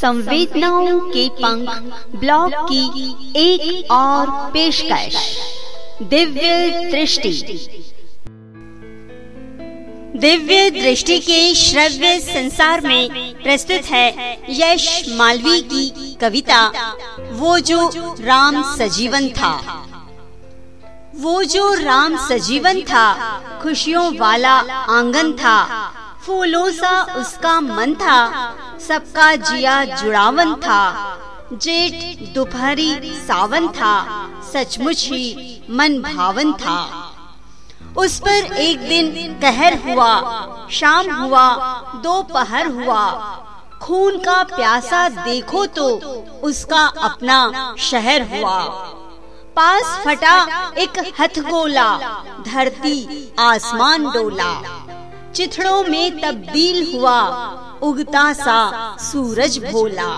संवेदनाओं के पंख ब्लॉग की एक और पेशकश। दिव्य दृष्टि। दिव्य दृष्टि के श्रव्य संसार में प्रस्तुत है यश मालवी की कविता, वो जो राम सजीवन था। वो जो राम सजीवन था, खुशियों वाला आँगन था, फूलों सा उसका मन था सबका जिया जुड़ावन था। जेठ दोपहरी सावन था। सचमुच ही मन भावन था। उस पर एक दिन कहर हुआ, शाम हुआ, दोपहर हुआ। खून का प्यासा देखो तो उसका अपना शहर हुआ। पास फटा एक हथगोला, धरती आसमान डोला। चिथड़ों में तब्दील हुआ उगता सा सूरज भोला।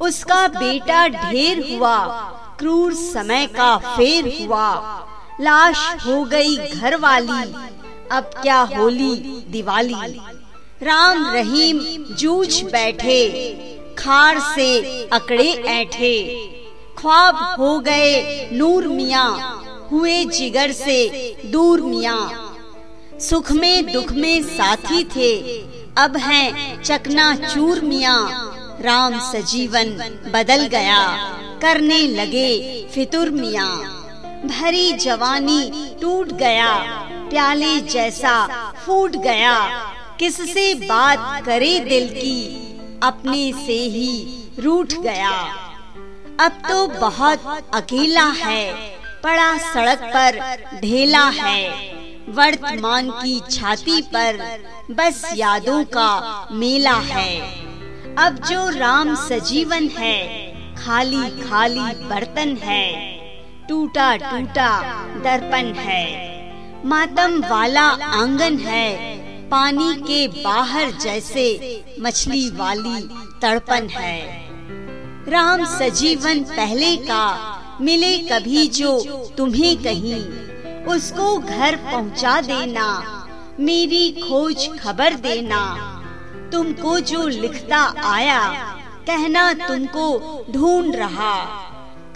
उसका बेटा ढेर हुआ, क्रूर समय का फेर हुआ। लाश हो गई घर वाली अब क्या होली दिवाली? राम रहीम जूझ बैठे, खार से अकड़े ऐठे। ख्वाब हो गए नूर मिया, हुए जिगर से दूर मिया। सुख में दुख में साथी थे अब हैं चकना चूर मिया। राम सजीवन बदल गया। करने लगे फितुर मिया। भरी जवानी टूट गया। प्याले जैसा फूट गया। किससे बात करे दिल की? अपने से ही रूठ गया। अब तो बहुत अकेला है। पड़ा सड़क पर ढेला है। वर्तमान की छाती पर बस यादों का मेला है। अब जो राम सजीवन है, खाली खाली बर्तन है, टूटा टूटा दर्पण है। मातम वाला आँगन है, पानी के बाहर जैसे मछली वाली तड़पन है। राम सजीवन पहले का, मिले कभी जो तुम्हें कहीं उसको घर पहुँचा देना। मेरी खोज खबर देना। तुमको जो लिखता आया, कहना तुमको ढूंढ रहा।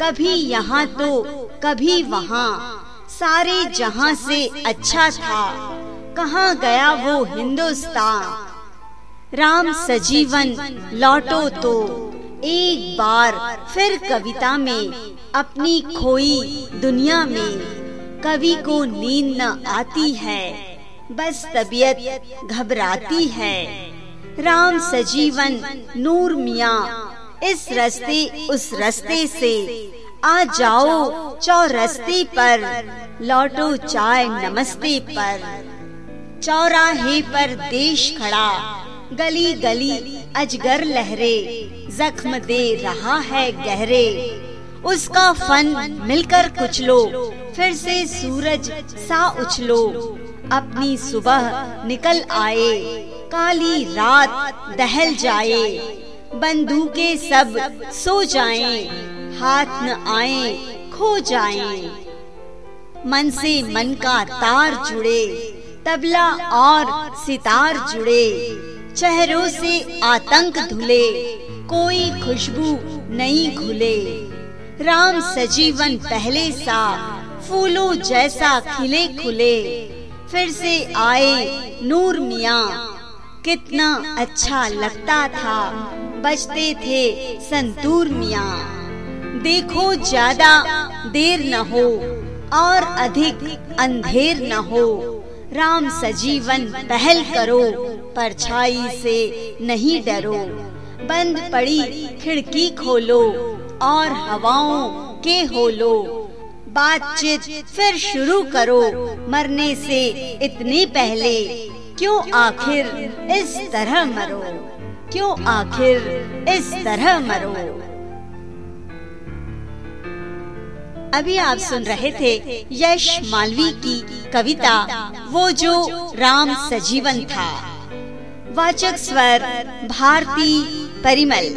कभी यहाँ तो कभी वहाँ। सारे जहाँ से अच्छा था, कहाँ गया वो हिंदुस्तान। राम सजीवन लौटो तो एक बार फिर कविता में अपनी खोई दुनिया में। कवि को नींद न आती है, बस तबीयत घबराती है। राम सजीवन, नूर मिया, इस रस्ते, उस रस्ते से आ जाओ, चौरस्ते पर, लौटो चाय नमस्ते पर। चौराहे पर देश खड़ा, गली गली अजगर लहरे, जख्म दे रहा है गहरे। उसका फन मिलकर कुछ लो फिर से सूरज सा उछलो। अपनी सुबह निकल आए। काली रात दहल जाए। बंदूकें सब सो जाएँ, हाथ न आए खो जाएँ। मन से मन का तार जुड़े। तबला और सितार जुड़े। चेहरों से आतंक धुले। कोई खुशबू नहीं घुले राम सजीवन पहले सा। फूलों जैसा खिले खुले। फिर से आए नूर मिया। कितना अच्छा लगता था। बजते थे संतूर मिया। देखो ज़्यादा देर न हो और अधिक अंधेर न हो। राम सजीवन पहल करो, परछाई से नहीं डरो। बंद पड़ी खिड़की खोलो और हवाओं के होलो। बातचीत फिर शुरू करो। मरने से इतने पहले क्यों आखिर इस तरह मरो? क्यों आखिर इस तरह मरो? अभी आप सुन रहे थे यश मालवी की कविता, वो जो राम सजीवन था। वाचक स्वर, भारती परिमल।